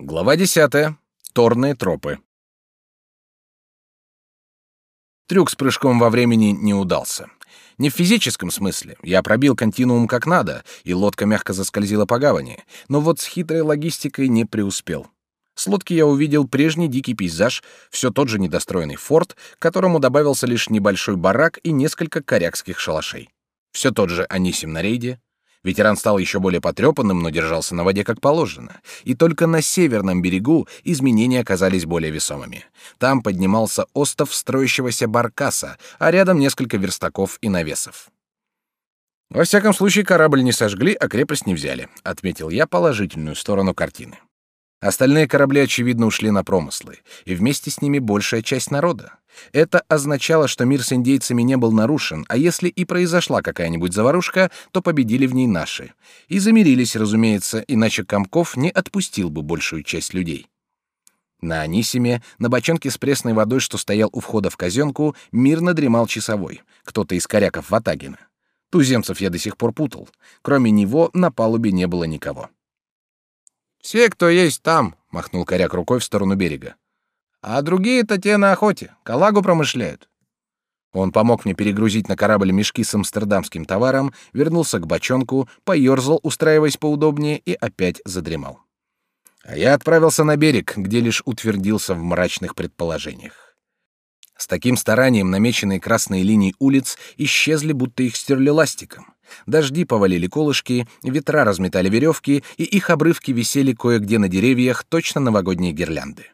Глава десятая. Торные тропы. Трюк с прыжком во времени не удался. Не в физическом смысле. Я пробил континуум как надо, и лодка мягко заскользила по гавани. Но вот с хитрой логистикой не преуспел. С лодки я увидел прежний дикий пейзаж, все тот же недостроенный форт, к которому добавился лишь небольшой барак и несколько корякских шалашей. Все тот же Анисим на рейде, Ветеран стал еще более потрепанным, но держался на воде как положено. И только на северном берегу изменения оказались более весомыми. Там поднимался остов строящегося баркаса, а рядом несколько верстаков и навесов. Во всяком случае, корабль не сожгли, а крепость не взяли, отметил я положительную сторону картины. Остальные корабли, очевидно, ушли на промыслы, и вместе с ними большая часть народа. Это означало, что мир с индейцами не был нарушен, а если и произошла какая-нибудь заварушка, то победили в ней наши. И замирились, разумеется, иначе Комков не отпустил бы большую часть людей. На Анисиме, на бочонке с пресной водой, что стоял у входа в казенку, мирно дремал часовой, кто-то из коряков Ватагина. Туземцев я до сих пор путал. Кроме него на палубе не было никого. Все, кто есть там, махнул коряк рукой в сторону берега. А другие-то те на охоте, калагу промышляют. Он помог мне перегрузить на корабль мешки с амстердамским товаром, вернулся к бочонку, поерзал, устраиваясь поудобнее, и опять задремал. А я отправился на берег, где лишь утвердился в мрачных предположениях. С таким старанием намеченные красные линии улиц исчезли, будто их стерли ластиком. Дожди повалили колышки, ветра разметали веревки, и их обрывки висели кое-где на деревьях, точно новогодние гирлянды.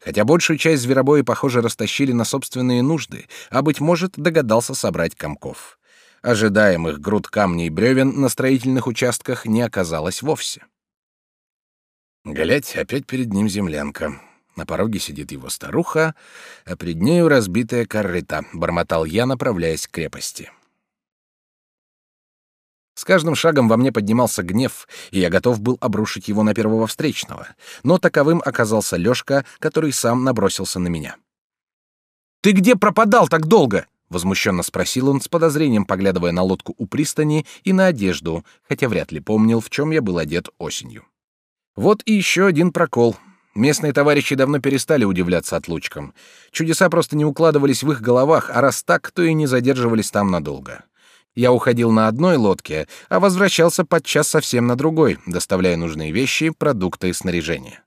Хотя большую часть зверобоя, похоже, растащили на собственные нужды, а, быть может, догадался собрать комков. Ожидаемых груд камней и бревен на строительных участках не оказалось вовсе. Глядь, опять перед ним землянка. На пороге сидит его старуха, а пред нею разбитая корыта, бормотал я, направляясь к крепости. С каждым шагом во мне поднимался гнев, и я готов был обрушить его на первого встречного. Но таковым оказался Лёшка, который сам набросился на меня. «Ты где пропадал так долго?» — возмущенно спросил он, с подозрением поглядывая на лодку у пристани и на одежду, хотя вряд ли помнил, в чем я был одет осенью. Вот и еще один прокол. Местные товарищи давно перестали удивляться отлучкам. Чудеса просто не укладывались в их головах, а раз так, то и не задерживались там надолго. Я уходил на одной лодке, а возвращался подчас совсем на другой, доставляя нужные вещи, продукты и снаряжение.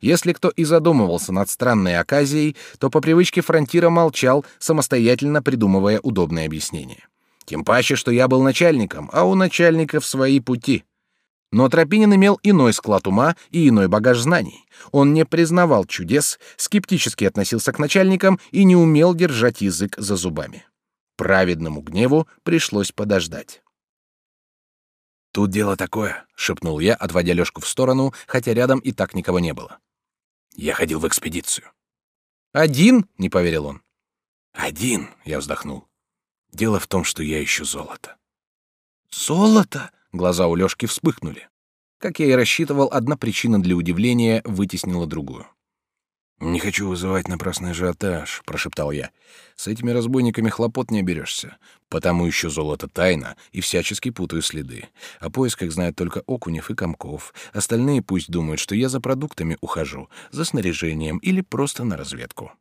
Если кто и задумывался над странной оказией, то по привычке фронтира молчал, самостоятельно придумывая удобное объяснение. Тем паче, что я был начальником, а у начальников свои пути. Но Тропинин имел иной склад ума и иной багаж знаний. Он не признавал чудес, скептически относился к начальникам и не умел держать язык за зубами. Праведному гневу пришлось подождать. «Тут дело такое», — шепнул я, отводя Лёшку в сторону, хотя рядом и так никого не было. «Я ходил в экспедицию». «Один?» — не поверил он. «Один», — я вздохнул. «Дело в том, что я ищу золото». «Золото?» — глаза у Лёшки вспыхнули. Как я и рассчитывал, одна причина для удивления вытеснила другую. «Не хочу вызывать напрасный ажиотаж», — прошептал я. «С этими разбойниками хлопот не оберешься. Потому ищу золото тайно и всячески путаю следы. О поисках знают только Окунев и Комков. Остальные пусть думают, что я за продуктами ухожу, за снаряжением или просто на разведку».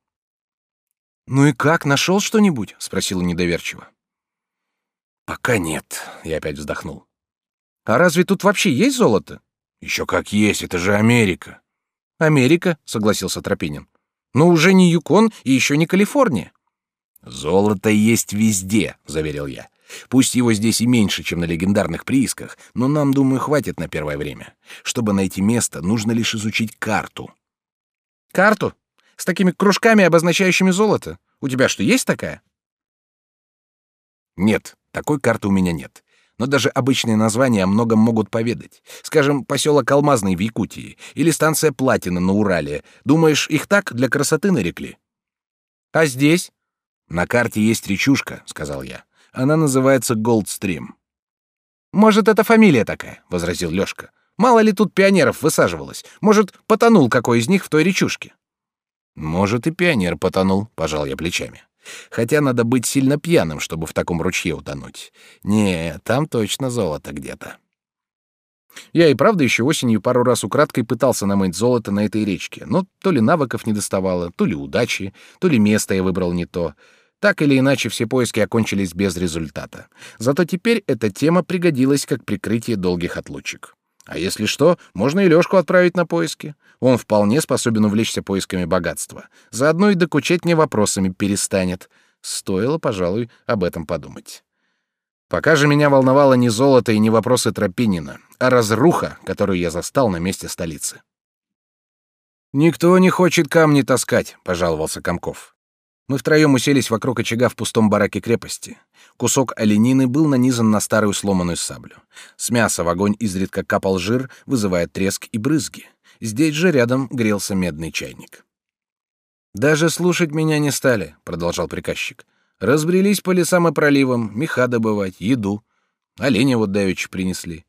«Ну и как, нашел что-нибудь?» — спросила недоверчиво. «Пока нет», — я опять вздохнул. «А разве тут вообще есть золото?» «Еще как есть, это же Америка». Америка, согласился Тропинин. Но уже не Юкон и еще не Калифорния. Золото есть везде, заверил я. Пусть его здесь и меньше, чем на легендарных приисках, но нам, думаю, хватит на первое время. Чтобы найти место, нужно лишь изучить карту. Карту? С такими кружками, обозначающими золото? У тебя что, есть такая? Нет, такой карты у меня нет но даже обычные названия о многом могут поведать. Скажем, поселок Алмазный в Якутии или станция Платина на Урале. Думаешь, их так для красоты нарекли? А здесь? На карте есть речушка, сказал я. Она называется Голдстрим. Может, это фамилия такая, возразил Лёшка. Мало ли тут пионеров высаживалось. Может, потонул какой из них в той речушке. Может, и пионер потонул, пожал я плечами. Хотя надо быть сильно пьяным, чтобы в таком ручье утонуть. Не, там точно золото где-то. Я и правда еще осенью пару раз украдкой пытался намыть золото на этой речке, но то ли навыков не доставало, то ли удачи, то ли место я выбрал не то. Так или иначе, все поиски окончились без результата. Зато теперь эта тема пригодилась как прикрытие долгих отлучек. А если что, можно и Лёшку отправить на поиски. Он вполне способен увлечься поисками богатства. Заодно и докучать мне вопросами перестанет. Стоило, пожалуй, об этом подумать. Пока же меня волновало не золото и не вопросы Тропинина, а разруха, которую я застал на месте столицы. «Никто не хочет камни таскать», — пожаловался Комков. Мы втроем уселись вокруг очага в пустом бараке крепости. Кусок оленины был нанизан на старую сломанную саблю. С мяса в огонь изредка капал жир, вызывая треск и брызги. Здесь же рядом грелся медный чайник. «Даже слушать меня не стали», — продолжал приказчик. «Разбрелись по лесам и проливам, меха добывать, еду. Оленя вот давеча принесли.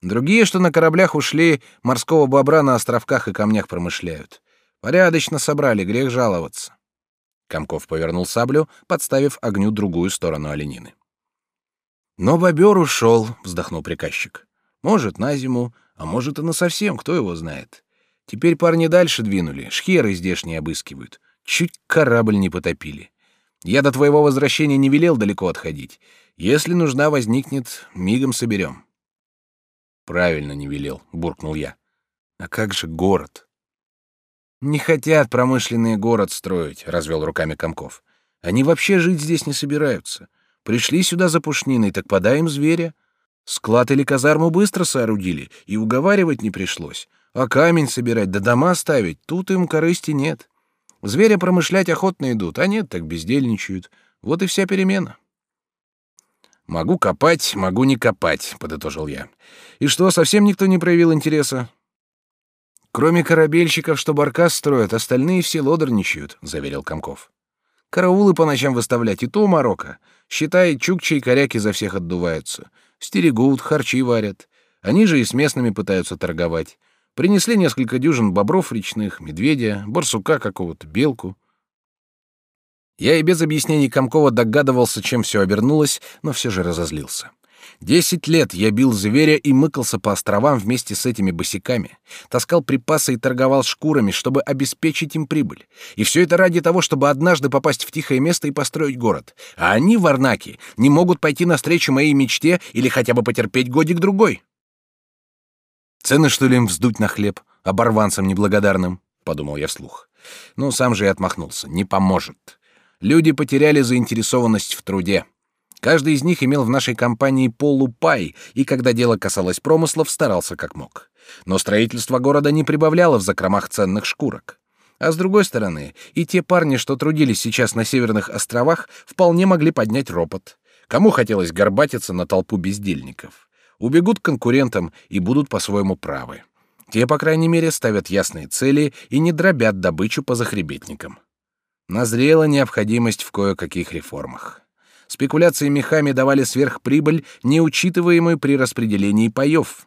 Другие, что на кораблях ушли, морского бобра на островках и камнях промышляют. Порядочно собрали, грех жаловаться. Комков повернул саблю, подставив огню другую сторону оленины. Но бобер ушел, вздохнул приказчик. Может, на зиму, а может и на совсем, кто его знает. Теперь парни дальше двинули, шхеры здешние обыскивают. Чуть корабль не потопили. Я до твоего возвращения не велел далеко отходить. Если нужна возникнет, мигом соберем. Правильно не велел, буркнул я. А как же город? Не хотят промышленный город строить, развел руками Комков. Они вообще жить здесь не собираются. Пришли сюда за пушниной, так подай им зверя. Склад или казарму быстро соорудили, и уговаривать не пришлось. А камень собирать да дома ставить, тут им корысти нет. Зверя промышлять охотно идут, а нет, так бездельничают. Вот и вся перемена. Могу копать, могу не копать, подытожил я. И что, совсем никто не проявил интереса? Кроме корабельщиков, что баркас строят, остальные все лодорничают, заверил Комков. Караулы по ночам выставлять и то Марокко. Считай, чукчи и коряки за всех отдуваются. Стерегут, харчи варят. Они же и с местными пытаются торговать. Принесли несколько дюжин бобров речных, медведя, барсука какого-то, белку. Я и без объяснений Комкова догадывался, чем все обернулось, но все же разозлился. Десять лет я бил зверя и мыкался по островам вместе с этими босиками, таскал припасы и торговал шкурами, чтобы обеспечить им прибыль. И все это ради того, чтобы однажды попасть в тихое место и построить город. А они, варнаки, не могут пойти навстречу моей мечте или хотя бы потерпеть годик-другой. Цены, что ли, им вздуть на хлеб, оборванцам неблагодарным, — подумал я вслух. Ну, сам же и отмахнулся. Не поможет. Люди потеряли заинтересованность в труде. Каждый из них имел в нашей компании полупай, и когда дело касалось промыслов, старался как мог. Но строительство города не прибавляло в закромах ценных шкурок. А с другой стороны, и те парни, что трудились сейчас на северных островах, вполне могли поднять ропот. Кому хотелось горбатиться на толпу бездельников? Убегут к конкурентам и будут по-своему правы. Те, по крайней мере, ставят ясные цели и не дробят добычу по захребетникам. Назрела необходимость в кое-каких реформах. Спекуляции мехами давали сверхприбыль, неучитываемую при распределении паёв.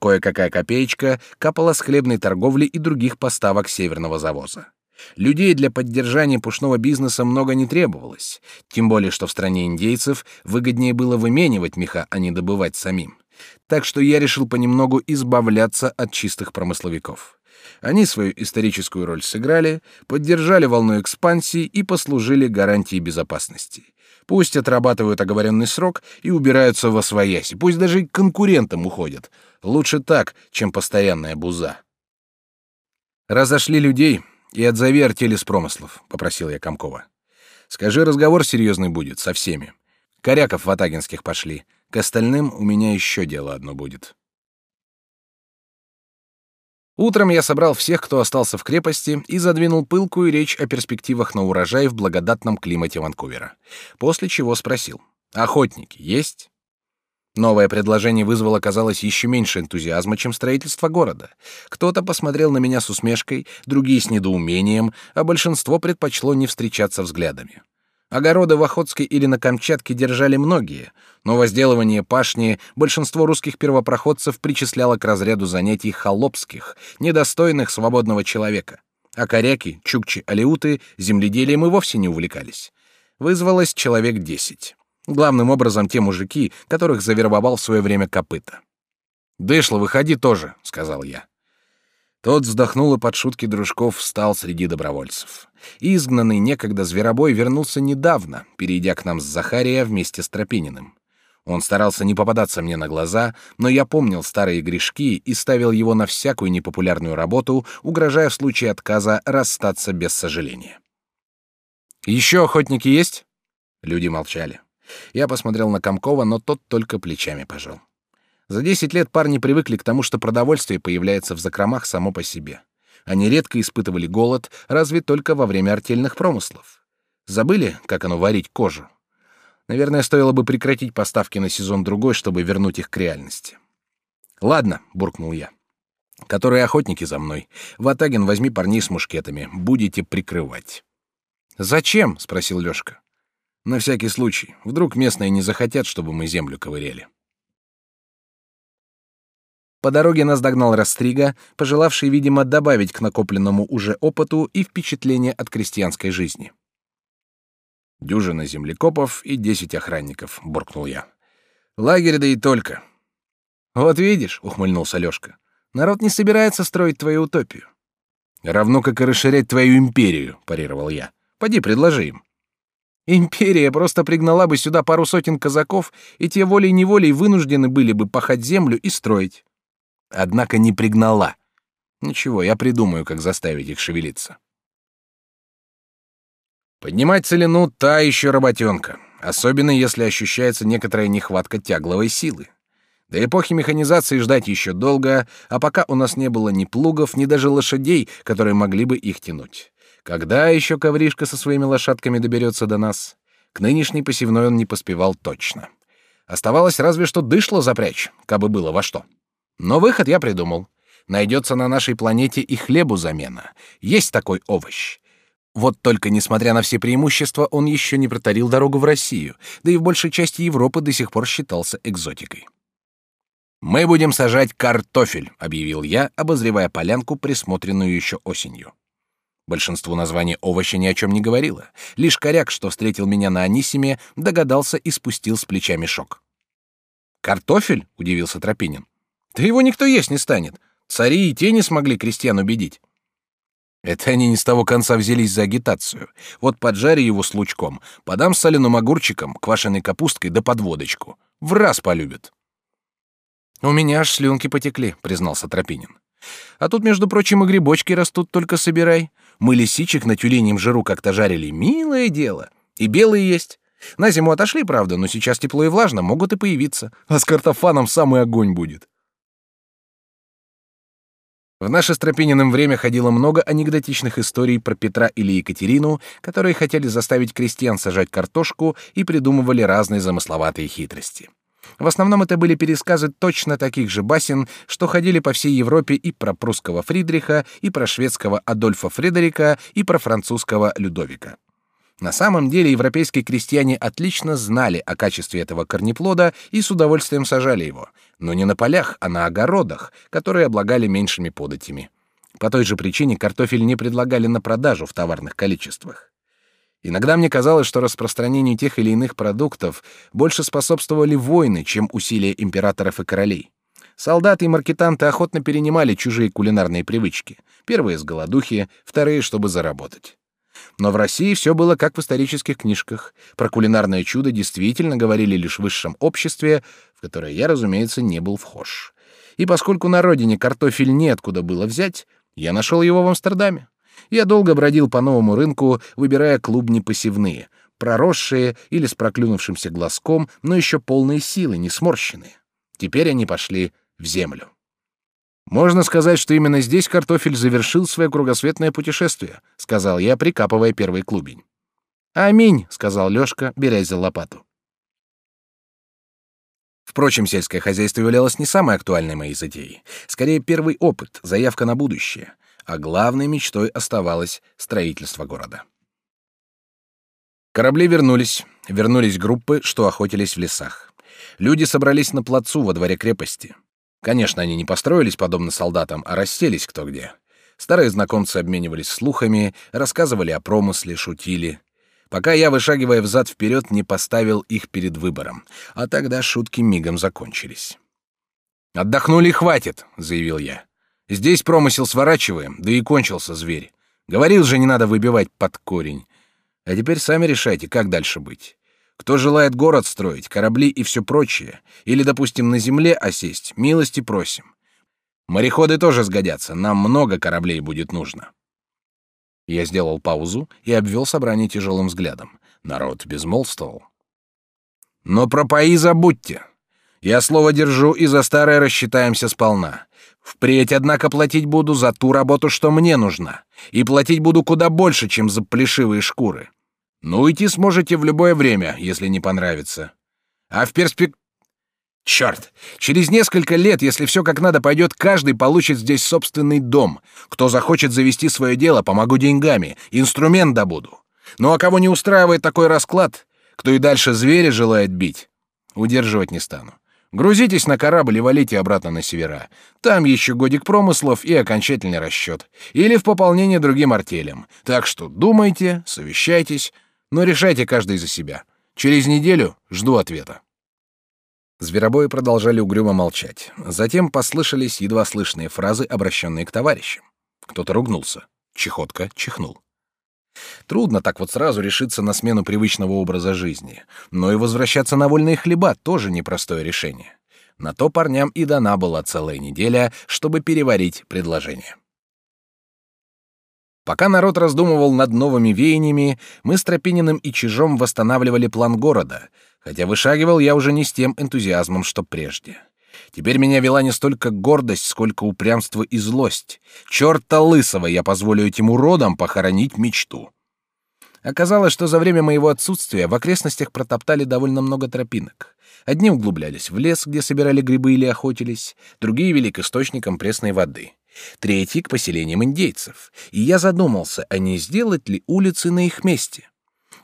Кое-какая копеечка капала с хлебной торговли и других поставок северного завоза. Людей для поддержания пушного бизнеса много не требовалось, тем более что в стране индейцев выгоднее было выменивать меха, а не добывать самим. Так что я решил понемногу избавляться от чистых промысловиков. Они свою историческую роль сыграли, поддержали волну экспансии и послужили гарантией безопасности. Пусть отрабатывают оговоренный срок и убираются во свояси, пусть даже и конкурентам уходят. Лучше так, чем постоянная буза. Разошли людей и отзови артели с промыслов, попросил я Комкова. Скажи, разговор серьезный будет со всеми. Коряков в Атагинских пошли. К остальным у меня еще дело одно будет. Утром я собрал всех, кто остался в крепости, и задвинул пылкую речь о перспективах на урожай в благодатном климате Ванкувера. После чего спросил: "Охотники есть?" Новое предложение вызвало, казалось, еще меньше энтузиазма, чем строительство города. Кто-то посмотрел на меня с усмешкой, другие с недоумением, а большинство предпочло не встречаться взглядами. Огороды в Охотске или на Камчатке держали многие, но возделывание пашни большинство русских первопроходцев причисляло к разряду занятий холопских, недостойных свободного человека. А коряки, чукчи, алеуты земледелием и вовсе не увлекались. Вызвалось человек десять. Главным образом те мужики, которых завербовал в свое время копыта. Дышло, выходи тоже, сказал я. Тот вздохнул и под шутки дружков встал среди добровольцев. Изгнанный некогда зверобой вернулся недавно, перейдя к нам с Захария вместе с Тропининым. Он старался не попадаться мне на глаза, но я помнил старые грешки и ставил его на всякую непопулярную работу, угрожая в случае отказа расстаться без сожаления. Еще охотники есть? Люди молчали. Я посмотрел на Комкова, но тот только плечами пожал. За десять лет парни привыкли к тому, что продовольствие появляется в закромах само по себе. Они редко испытывали голод, разве только во время артельных промыслов. Забыли, как оно варить кожу? Наверное, стоило бы прекратить поставки на сезон другой, чтобы вернуть их к реальности. Ладно, буркнул я. Которые охотники за мной. Ватагин, возьми парней с мушкетами, будете прикрывать. Зачем? спросил Лёшка. На всякий случай. Вдруг местные не захотят, чтобы мы землю ковыряли. По дороге нас догнал Растрига, пожелавший, видимо, добавить к накопленному уже опыту и впечатление от крестьянской жизни. «Дюжина землекопов и десять охранников», — буркнул я. «Лагерь да и только». «Вот видишь», — ухмыльнулся Лёшка, — «народ не собирается строить твою утопию». «Равно как и расширять твою империю», — парировал я. «Поди, предложи им». Империя просто пригнала бы сюда пару сотен казаков, и те волей-неволей вынуждены были бы пахать землю и строить. Однако не пригнала. Ничего, я придумаю, как заставить их шевелиться. Поднимать целину — та еще работенка, особенно если ощущается некоторая нехватка тягловой силы. До эпохи механизации ждать еще долго, а пока у нас не было ни плугов, ни даже лошадей, которые могли бы их тянуть. Когда еще ковришка со своими лошадками доберется до нас? К нынешней посевной он не поспевал точно. Оставалось разве что дышло запрячь, кабы было во что. Но выход я придумал. Найдется на нашей планете и хлебу замена. Есть такой овощ. Вот только, несмотря на все преимущества, он еще не протарил дорогу в Россию, да и в большей части Европы до сих пор считался экзотикой. «Мы будем сажать картофель», — объявил я, обозревая полянку, присмотренную еще осенью. Большинство названий овоща ни о чем не говорило. Лишь коряк, что встретил меня на Анисиме, догадался и спустил с плеча мешок. «Картофель?» — удивился Тропинин. Да его никто есть не станет. Цари и те не смогли крестьян убедить. Это они не с того конца взялись за агитацию. Вот поджари его с лучком, подам с соленым огурчиком, квашеной капусткой да подводочку. В раз полюбят. У меня аж слюнки потекли, признался Тропинин. А тут, между прочим, и грибочки растут, только собирай. Мы лисичек на тюленем жиру как-то жарили, милое дело. И белые есть. На зиму отошли, правда, но сейчас тепло и влажно, могут и появиться. А с картофаном самый огонь будет. В наше с время ходило много анекдотичных историй про Петра или Екатерину, которые хотели заставить крестьян сажать картошку и придумывали разные замысловатые хитрости. В основном это были пересказы точно таких же басен, что ходили по всей Европе и про прусского Фридриха, и про шведского Адольфа Фредерика, и про французского Людовика. На самом деле европейские крестьяне отлично знали о качестве этого корнеплода и с удовольствием сажали его, но не на полях, а на огородах, которые облагали меньшими податями. По той же причине картофель не предлагали на продажу в товарных количествах. Иногда мне казалось, что распространению тех или иных продуктов больше способствовали войны, чем усилия императоров и королей. Солдаты и маркетанты охотно перенимали чужие кулинарные привычки. Первые с голодухи, вторые, чтобы заработать. Но в России все было как в исторических книжках. Про кулинарное чудо действительно говорили лишь в высшем обществе, в которое я, разумеется, не был вхож. И поскольку на родине картофель неоткуда было взять, я нашел его в Амстердаме. Я долго бродил по новому рынку, выбирая клубни посевные, проросшие или с проклюнувшимся глазком, но еще полные силы, не сморщенные. Теперь они пошли в землю. Можно сказать, что именно здесь картофель завершил свое кругосветное путешествие, сказал я, прикапывая первый клубень. Аминь, сказал Лёшка, берясь за лопату. Впрочем, сельское хозяйство являлось не самой актуальной моей затеей. Скорее, первый опыт, заявка на будущее. А главной мечтой оставалось строительство города. Корабли вернулись. Вернулись группы, что охотились в лесах. Люди собрались на плацу во дворе крепости. Конечно, они не построились подобно солдатам, а расселись кто где. Старые знакомцы обменивались слухами, рассказывали о промысле, шутили. Пока я, вышагивая взад вперед, не поставил их перед выбором, а тогда шутки мигом закончились. Отдохнули хватит, заявил я. Здесь промысел сворачиваем, да и кончился зверь. Говорил же, не надо выбивать под корень. А теперь сами решайте, как дальше быть. Кто желает город строить, корабли и все прочее, или, допустим, на земле осесть, милости просим. Мореходы тоже сгодятся, нам много кораблей будет нужно. Я сделал паузу и обвел собрание тяжелым взглядом. Народ безмолвствовал. Но про паи забудьте. Я слово держу и за старое рассчитаемся сполна. Впредь, однако, платить буду за ту работу, что мне нужна, и платить буду куда больше, чем за плешивые шкуры. Но уйти сможете в любое время, если не понравится. А в перспек... Черт! Через несколько лет, если все как надо пойдет, каждый получит здесь собственный дом. Кто захочет завести свое дело, помогу деньгами, инструмент добуду. Ну а кого не устраивает такой расклад, кто и дальше зверя желает бить, удерживать не стану. Грузитесь на корабль и валите обратно на севера. Там еще годик промыслов и окончательный расчет. Или в пополнение другим артелям. Так что думайте, совещайтесь, но решайте каждый за себя. Через неделю жду ответа. Зверобои продолжали угрюмо молчать. Затем послышались едва слышные фразы, обращенные к товарищам. Кто-то ругнулся. Чехотка чихнул. Трудно так вот сразу решиться на смену привычного образа жизни, но и возвращаться на вольные хлеба тоже непростое решение. На то парням и дана была целая неделя, чтобы переварить предложение. Пока народ раздумывал над новыми веяниями, мы с Тропининым и Чижом восстанавливали план города, хотя вышагивал я уже не с тем энтузиазмом, что прежде. Теперь меня вела не столько гордость, сколько упрямство и злость. Чёрта лысого я позволю этим уродам похоронить мечту. Оказалось, что за время моего отсутствия в окрестностях протоптали довольно много тропинок. Одни углублялись в лес, где собирали грибы или охотились, другие вели к источникам пресной воды третий — к поселениям индейцев. И я задумался, а не сделать ли улицы на их месте.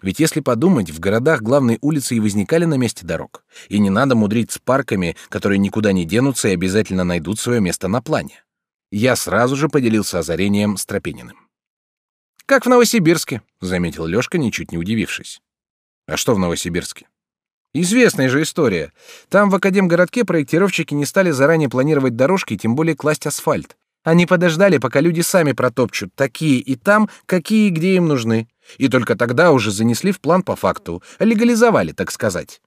Ведь если подумать, в городах главные улицы и возникали на месте дорог. И не надо мудрить с парками, которые никуда не денутся и обязательно найдут свое место на плане. Я сразу же поделился озарением с Тропининым. «Как в Новосибирске», — заметил Лёшка, ничуть не удивившись. «А что в Новосибирске?» Известная же история. Там в Академгородке проектировщики не стали заранее планировать дорожки, тем более класть асфальт. Они подождали, пока люди сами протопчут такие и там, какие и где им нужны. И только тогда уже занесли в план по факту, легализовали, так сказать.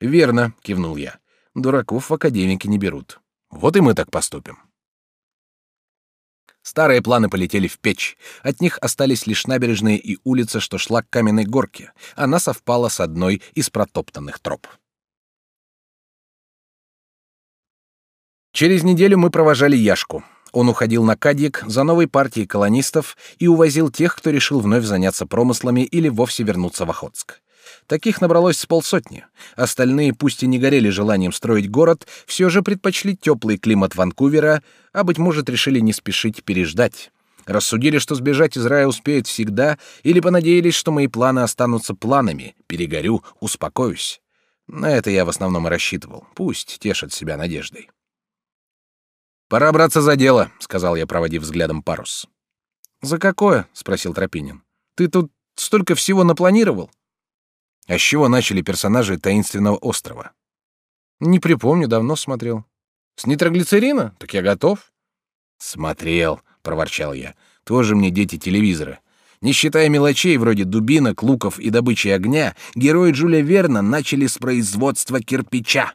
Верно, кивнул я. Дураков в академики не берут. Вот и мы так поступим. Старые планы полетели в печь. От них остались лишь набережные и улица, что шла к каменной горке. Она совпала с одной из протоптанных троп. Через неделю мы провожали Яшку. Он уходил на Кадьяк за новой партией колонистов и увозил тех, кто решил вновь заняться промыслами или вовсе вернуться в Охотск. Таких набралось с полсотни. Остальные, пусть и не горели желанием строить город, все же предпочли теплый климат Ванкувера, а, быть может, решили не спешить переждать. Рассудили, что сбежать из рая успеют всегда, или понадеялись, что мои планы останутся планами, перегорю, успокоюсь. На это я в основном и рассчитывал. Пусть тешат себя надеждой. Пора браться за дело, сказал я, проводив взглядом парус. За какое? спросил Тропинин. Ты тут столько всего напланировал? А с чего начали персонажи таинственного острова? Не припомню, давно смотрел. С нитроглицерина? Так я готов. Смотрел, проворчал я. Тоже мне дети телевизора. Не считая мелочей вроде дубинок, луков и добычи огня, герои Джуля Верна начали с производства кирпича.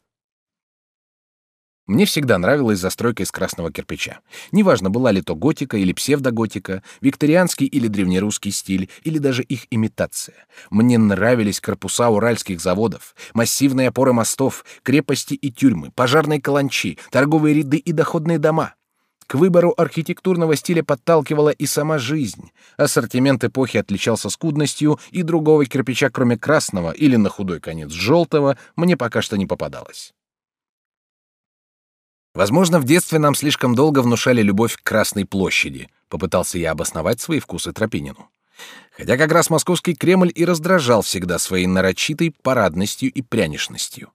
Мне всегда нравилась застройка из красного кирпича. Неважно, была ли то готика или псевдоготика, викторианский или древнерусский стиль, или даже их имитация. Мне нравились корпуса уральских заводов, массивные опоры мостов, крепости и тюрьмы, пожарные каланчи, торговые ряды и доходные дома. К выбору архитектурного стиля подталкивала и сама жизнь. Ассортимент эпохи отличался скудностью, и другого кирпича, кроме красного или на худой конец желтого, мне пока что не попадалось. Возможно, в детстве нам слишком долго внушали любовь к Красной площади, попытался я обосновать свои вкусы Тропинину. Хотя как раз московский Кремль и раздражал всегда своей нарочитой парадностью и прянишностью.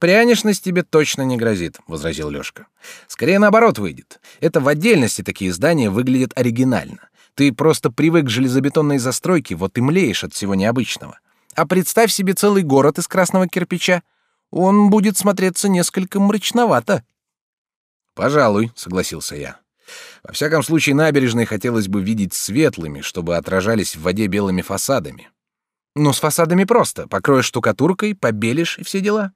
Прянишность тебе точно не грозит, возразил Лёшка. Скорее наоборот выйдет. Это в отдельности такие здания выглядят оригинально. Ты просто привык к железобетонной застройке, вот и млеешь от всего необычного. А представь себе целый город из красного кирпича. Он будет смотреться несколько мрачновато. Пожалуй, согласился я. Во всяком случае, набережные хотелось бы видеть светлыми, чтобы отражались в воде белыми фасадами. Но с фасадами просто. Покроешь штукатуркой, побелишь и все дела.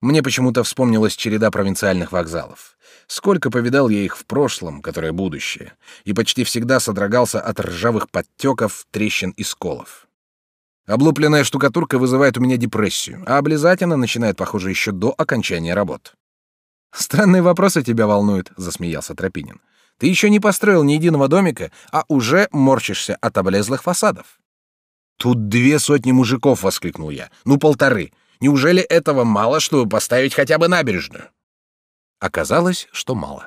Мне почему-то вспомнилась череда провинциальных вокзалов. Сколько повидал я их в прошлом, которое будущее, и почти всегда содрогался от ржавых подтеков, трещин и сколов. Облупленная штукатурка вызывает у меня депрессию, а облизать она начинает, похоже, еще до окончания работ. Странные вопросы тебя волнуют, засмеялся Тропинин. Ты еще не построил ни единого домика, а уже морщишься от облезлых фасадов. Тут две сотни мужиков, воскликнул я. Ну полторы. Неужели этого мало, чтобы поставить хотя бы набережную? Оказалось, что мало.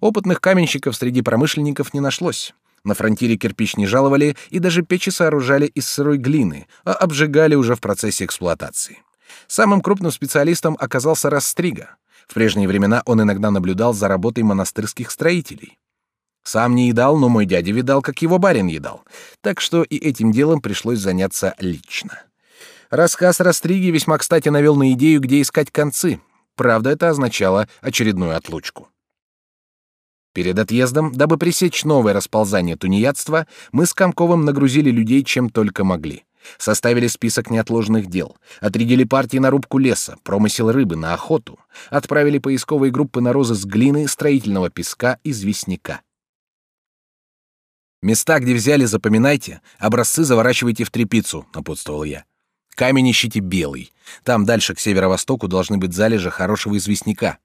Опытных каменщиков среди промышленников не нашлось. На фронтире кирпич не жаловали и даже печи сооружали из сырой глины, а обжигали уже в процессе эксплуатации. Самым крупным специалистом оказался Растрига. В прежние времена он иногда наблюдал за работой монастырских строителей. Сам не едал, но мой дядя видал, как его барин едал, так что и этим делом пришлось заняться лично. Рассказ Растриги весьма кстати навел на идею, где искать концы. Правда, это означало очередную отлучку. Перед отъездом, дабы пресечь новое расползание тунеядства, мы с Комковым нагрузили людей чем только могли. Составили список неотложных дел, отрядили партии на рубку леса, промысел рыбы, на охоту, отправили поисковые группы на розыск глины, строительного песка, известняка. Места, где взяли, запоминайте, образцы заворачивайте в тряпицу, напутствовал я. Камень ищите белый. Там дальше к северо-востоку должны быть залежи хорошего известняка.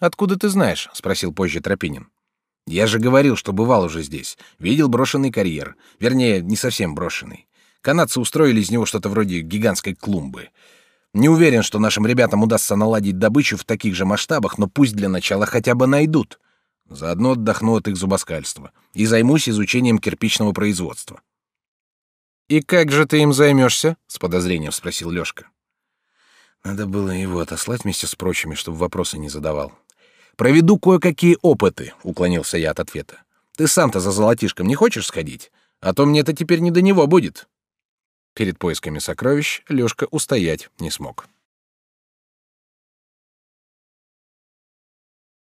Откуда ты знаешь? спросил позже Тропинин. Я же говорил, что бывал уже здесь. Видел брошенный карьер. Вернее, не совсем брошенный. Канадцы устроили из него что-то вроде гигантской клумбы. Не уверен, что нашим ребятам удастся наладить добычу в таких же масштабах, но пусть для начала хотя бы найдут. Заодно отдохну от их зубоскальства и займусь изучением кирпичного производства. И как же ты им займешься? с подозрением спросил Лёшка. Надо было его отослать вместе с прочими, чтобы вопросы не задавал. Проведу кое-какие опыты, уклонился я от ответа. Ты сам-то за золотишком не хочешь сходить? А то мне это теперь не до него будет. Перед поисками сокровищ Лёшка устоять не смог.